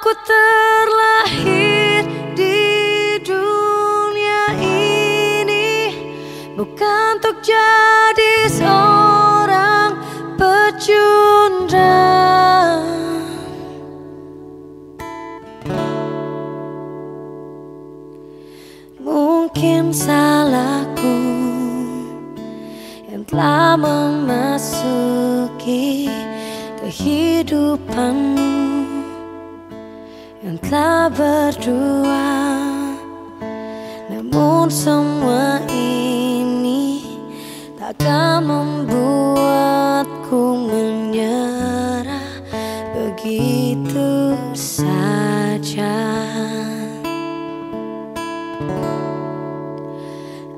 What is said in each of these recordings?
Aku terlahir di dunia ini Bukan untuk jadi seorang pecundang. Mungkin salahku yang telah memasuki kehidupanmu yang telah berdua Namun semua ini takkan membuatku menyerah. Begitu saja.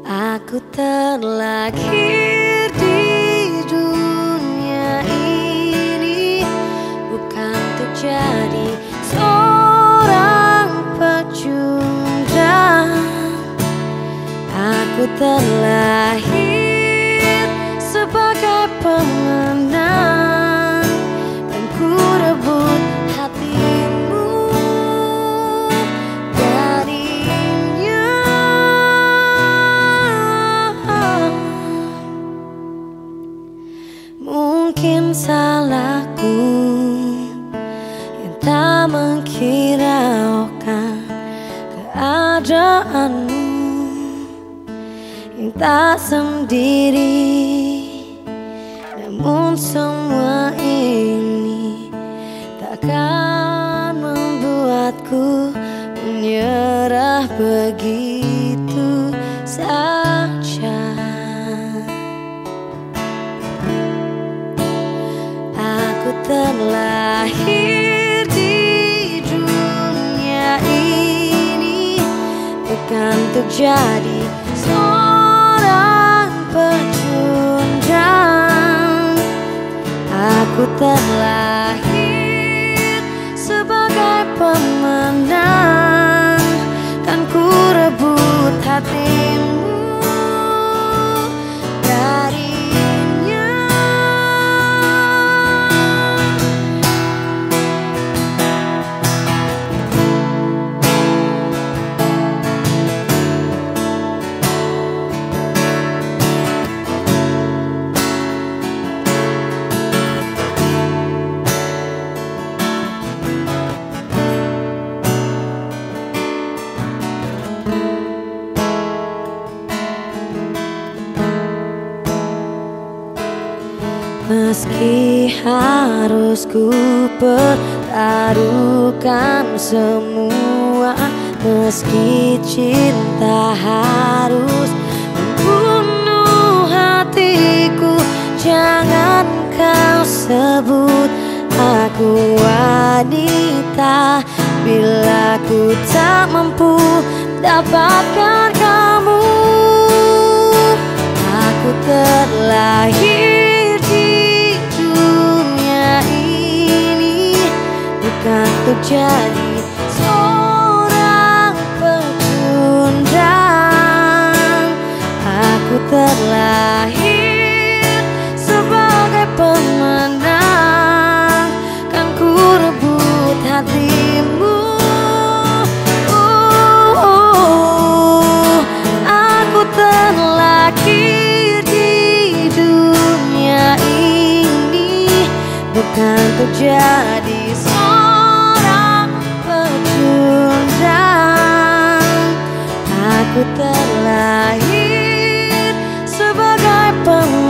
Aku terlahir terlahir sebagai pemenang Dan ku rebut hatimu. Darinya Mungkin salahku Yang tak mengkiraukan keadaanmu tak sendiri. Namun semua ini takkan membuatku menyerah begitu saja. Aku terlahir di dunia ini Bukan untuk jadi Aku terlahir sebagai pemenang Meski harus ku pertaruhkan semua Meski cinta harus membunuh hatiku Jangan kau sebut aku wanita. Bila ku tak mampu dapatkan untuk jadi seorang pecundang Aku terlahir sebagai pemenang. Kan ku rebut hatimu. Uh, uh, Aku terlahir di dunia ini. Bukan untuk jadi seorang Ku terlahir sebagai pengabdi